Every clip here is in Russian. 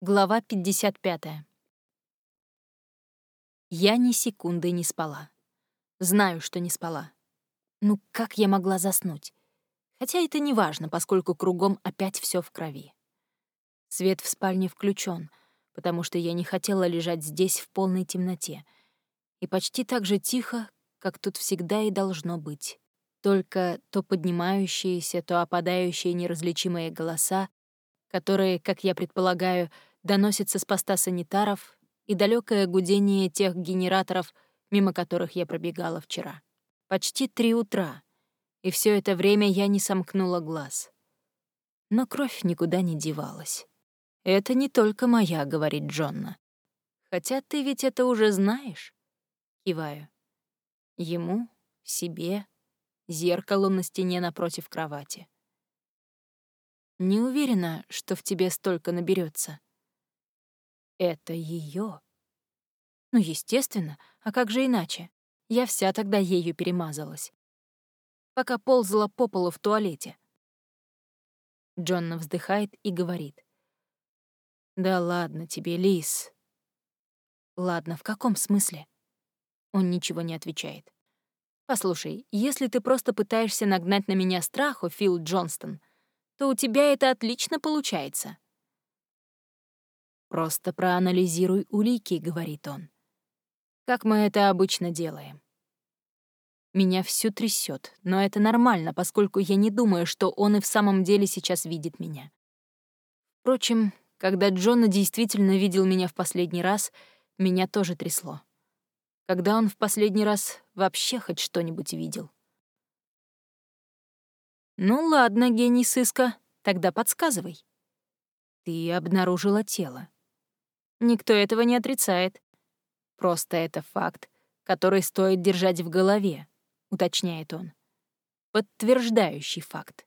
Глава 55. Я ни секунды не спала. Знаю, что не спала. Ну как я могла заснуть? Хотя это не важно, поскольку кругом опять все в крови. Свет в спальне включен, потому что я не хотела лежать здесь в полной темноте. И почти так же тихо, как тут всегда и должно быть. Только то поднимающиеся, то опадающие неразличимые голоса, которые, как я предполагаю, доносится с поста санитаров и далекое гудение тех генераторов, мимо которых я пробегала вчера. Почти три утра, и все это время я не сомкнула глаз. Но кровь никуда не девалась. «Это не только моя», — говорит Джонна. «Хотя ты ведь это уже знаешь?» Киваю. Ему, себе, зеркалу на стене напротив кровати. Не уверена, что в тебе столько наберется. Это ее. Ну, естественно, а как же иначе? Я вся тогда ею перемазалась. Пока ползала по полу в туалете. Джонна вздыхает и говорит. «Да ладно тебе, Лис». «Ладно, в каком смысле?» Он ничего не отвечает. «Послушай, если ты просто пытаешься нагнать на меня страху, Фил Джонстон, то у тебя это отлично получается. «Просто проанализируй улики», — говорит он. «Как мы это обычно делаем». Меня всю трясет, но это нормально, поскольку я не думаю, что он и в самом деле сейчас видит меня. Впрочем, когда Джона действительно видел меня в последний раз, меня тоже трясло. Когда он в последний раз вообще хоть что-нибудь видел. «Ну ладно, гений сыска, тогда подсказывай». «Ты обнаружила тело. Никто этого не отрицает. Просто это факт, который стоит держать в голове, уточняет он. Подтверждающий факт.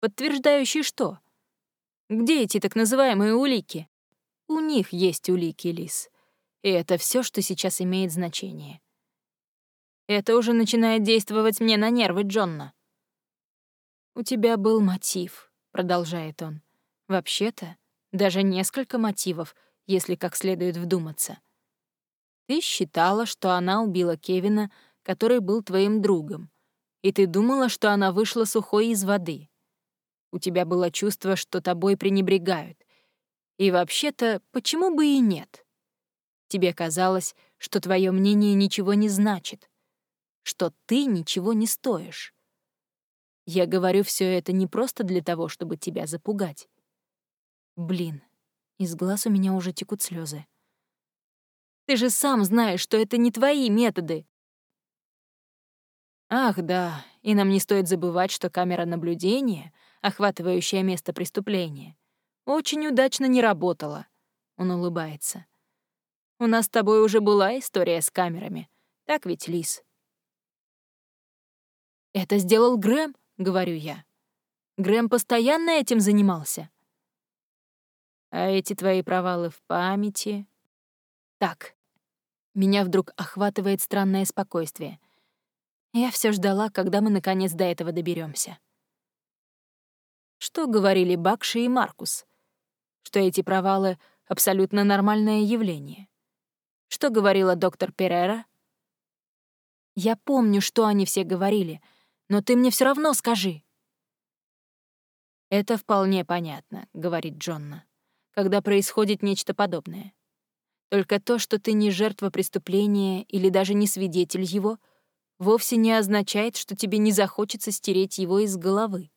Подтверждающий что? Где эти так называемые улики? У них есть улики, Лис. И это все, что сейчас имеет значение. Это уже начинает действовать мне на нервы Джонна. «У тебя был мотив», — продолжает он. «Вообще-то, даже несколько мотивов — если как следует вдуматься. Ты считала, что она убила Кевина, который был твоим другом, и ты думала, что она вышла сухой из воды. У тебя было чувство, что тобой пренебрегают. И вообще-то, почему бы и нет? Тебе казалось, что твое мнение ничего не значит, что ты ничего не стоишь. Я говорю все это не просто для того, чтобы тебя запугать. Блин, из глаз у меня уже текут слезы. Ты же сам знаешь, что это не твои методы. Ах, да, и нам не стоит забывать, что камера наблюдения, охватывающая место преступления, очень удачно не работала. Он улыбается. У нас с тобой уже была история с камерами. Так ведь, Лис? Это сделал Грэм, говорю я. Грэм постоянно этим занимался. А эти твои провалы в памяти... Так. Меня вдруг охватывает странное спокойствие. Я все ждала, когда мы наконец до этого доберемся. Что говорили Бакши и Маркус? Что эти провалы — абсолютно нормальное явление. Что говорила доктор Перера? Я помню, что они все говорили, но ты мне все равно скажи. «Это вполне понятно», — говорит Джонна когда происходит нечто подобное. Только то, что ты не жертва преступления или даже не свидетель его, вовсе не означает, что тебе не захочется стереть его из головы.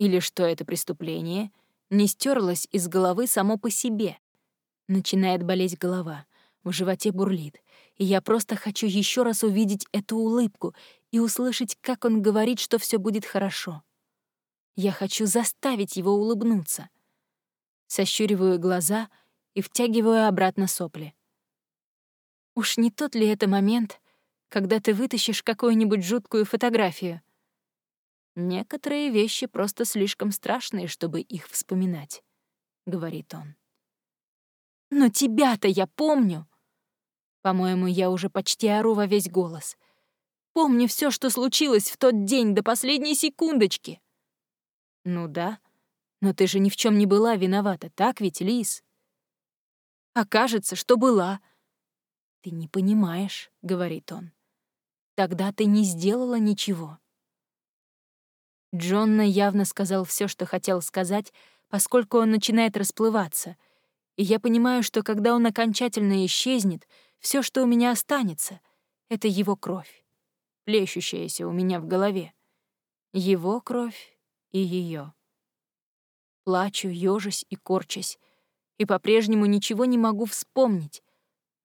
Или что это преступление не стерлось из головы само по себе. Начинает болеть голова, в животе бурлит, и я просто хочу еще раз увидеть эту улыбку и услышать, как он говорит, что все будет хорошо. Я хочу заставить его улыбнуться — сощуриваю глаза и втягиваю обратно сопли. Уж не тот ли это момент, когда ты вытащишь какую-нибудь жуткую фотографию? Некоторые вещи просто слишком страшные, чтобы их вспоминать, — говорит он. Но тебя-то я помню. По-моему, я уже почти ору во весь голос. Помню все, что случилось в тот день до последней секундочки. Ну да, Но ты же ни в чем не была виновата, так ведь, Лис? Окажется, что была. Ты не понимаешь, говорит он. Тогда ты не сделала ничего. Джонна явно сказал все, что хотел сказать, поскольку он начинает расплываться, и я понимаю, что когда он окончательно исчезнет, все, что у меня останется, — это его кровь, плещущаяся у меня в голове. Его кровь и ее. Плачу, ёжась и корчась, и по-прежнему ничего не могу вспомнить,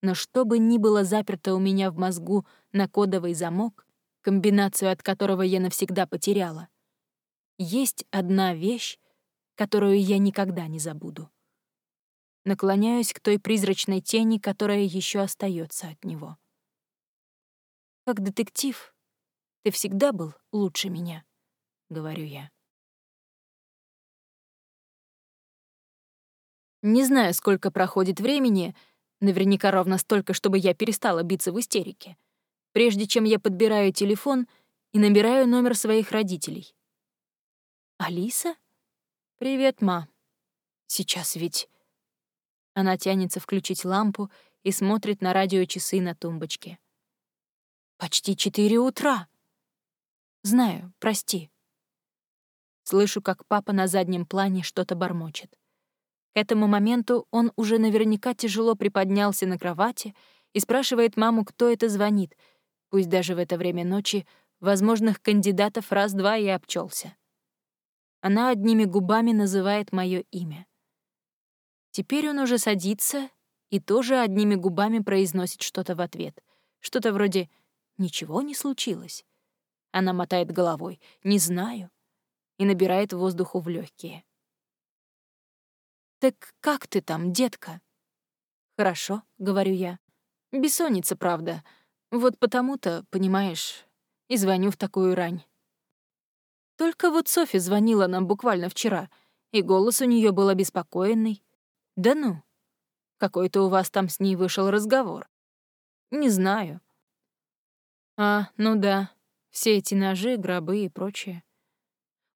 но что бы ни было заперто у меня в мозгу на кодовый замок, комбинацию от которого я навсегда потеряла, есть одна вещь, которую я никогда не забуду. Наклоняюсь к той призрачной тени, которая еще остается от него. Как детектив, ты всегда был лучше меня, говорю я. Не знаю, сколько проходит времени, наверняка ровно столько, чтобы я перестала биться в истерике, прежде чем я подбираю телефон и набираю номер своих родителей. «Алиса? Привет, ма. Сейчас ведь...» Она тянется включить лампу и смотрит на радиочасы на тумбочке. «Почти четыре утра!» «Знаю, прости». Слышу, как папа на заднем плане что-то бормочет. К этому моменту он уже наверняка тяжело приподнялся на кровати и спрашивает маму, кто это звонит, пусть даже в это время ночи возможных кандидатов раз-два и обчелся. Она одними губами называет мое имя. Теперь он уже садится и тоже одними губами произносит что-то в ответ. Что-то вроде «ничего не случилось». Она мотает головой «не знаю» и набирает воздуху в легкие. «Так как ты там, детка?» «Хорошо», — говорю я. «Бессонница, правда. Вот потому-то, понимаешь, и звоню в такую рань». Только вот Софи звонила нам буквально вчера, и голос у нее был обеспокоенный. Да ну, какой-то у вас там с ней вышел разговор. Не знаю. А, ну да, все эти ножи, гробы и прочее.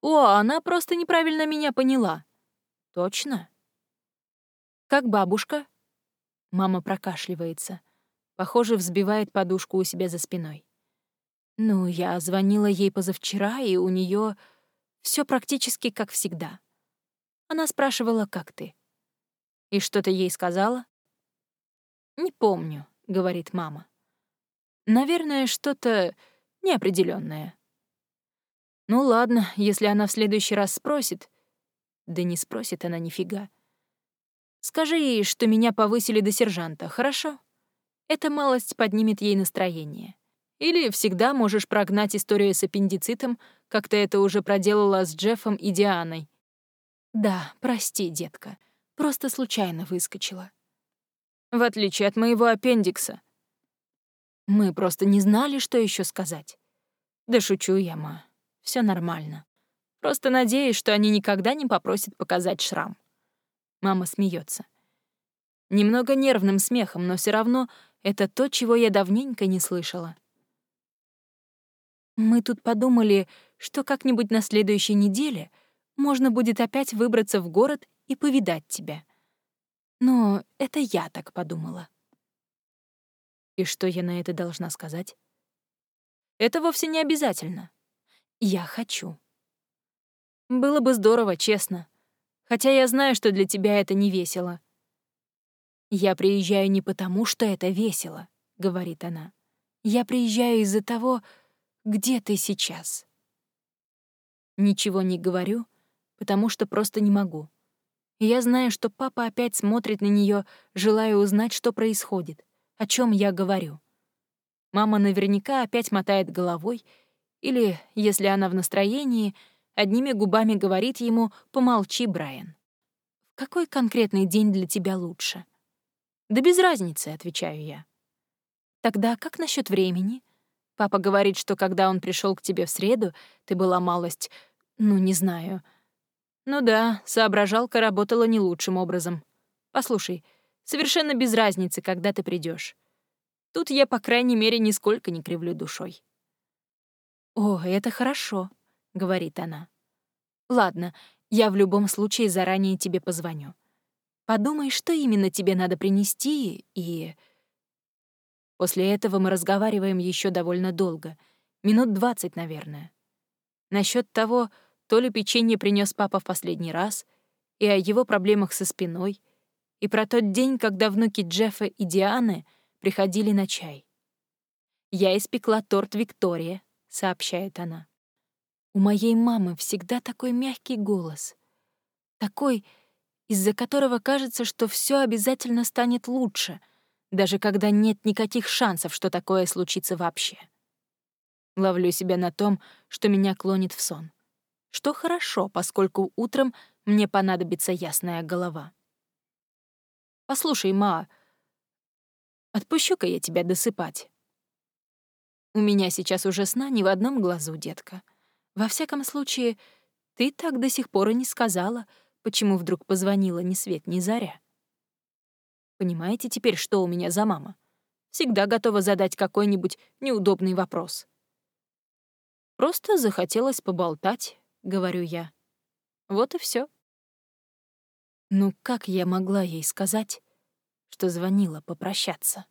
О, она просто неправильно меня поняла. Точно? Как бабушка? Мама прокашливается. Похоже, взбивает подушку у себя за спиной. Ну, я звонила ей позавчера, и у нее все практически как всегда. Она спрашивала, как ты. И что ты ей сказала? Не помню, говорит мама. Наверное, что-то неопределенное. Ну ладно, если она в следующий раз спросит. Да не спросит она нифига. Скажи ей, что меня повысили до сержанта, хорошо? Эта малость поднимет ей настроение. Или всегда можешь прогнать историю с аппендицитом, как ты это уже проделала с Джеффом и Дианой. Да, прости, детка, просто случайно выскочила. В отличие от моего аппендикса. Мы просто не знали, что еще сказать. Да шучу я, ма. Все нормально. Просто надеюсь, что они никогда не попросят показать шрам. Мама смеется. Немного нервным смехом, но все равно это то, чего я давненько не слышала. Мы тут подумали, что как-нибудь на следующей неделе можно будет опять выбраться в город и повидать тебя. Но это я так подумала. И что я на это должна сказать? Это вовсе не обязательно. Я хочу. Было бы здорово, честно. Хотя я знаю, что для тебя это не весело. Я приезжаю не потому, что это весело, — говорит она. Я приезжаю из-за того, где ты сейчас?» Ничего не говорю, потому что просто не могу. я знаю, что папа опять смотрит на нее, желая узнать, что происходит, о чем я говорю. Мама наверняка опять мотает головой, или, если она в настроении, одними губами говорит ему «помолчи, Брайан». «В какой конкретный день для тебя лучше?» «Да без разницы», — отвечаю я. «Тогда как насчет времени?» Папа говорит, что когда он пришел к тебе в среду, ты была малость... Ну, не знаю. Ну да, соображалка работала не лучшим образом. Послушай, совершенно без разницы, когда ты придешь. Тут я, по крайней мере, нисколько не кривлю душой. «О, это хорошо», — говорит она. «Ладно, Я в любом случае заранее тебе позвоню. Подумай, что именно тебе надо принести, и... После этого мы разговариваем еще довольно долго, минут двадцать, наверное. Насчет того, то ли печенье принес папа в последний раз, и о его проблемах со спиной, и про тот день, когда внуки Джеффа и Дианы приходили на чай. «Я испекла торт Виктория», — сообщает она. У моей мамы всегда такой мягкий голос. Такой, из-за которого кажется, что все обязательно станет лучше, даже когда нет никаких шансов, что такое случится вообще. Ловлю себя на том, что меня клонит в сон. Что хорошо, поскольку утром мне понадобится ясная голова. «Послушай, ма, отпущу-ка я тебя досыпать». У меня сейчас уже сна ни в одном глазу, детка. Во всяком случае, ты так до сих пор и не сказала, почему вдруг позвонила ни свет ни заря. Понимаете теперь, что у меня за мама? Всегда готова задать какой-нибудь неудобный вопрос. Просто захотелось поболтать, говорю я. Вот и все. Ну как я могла ей сказать, что звонила попрощаться?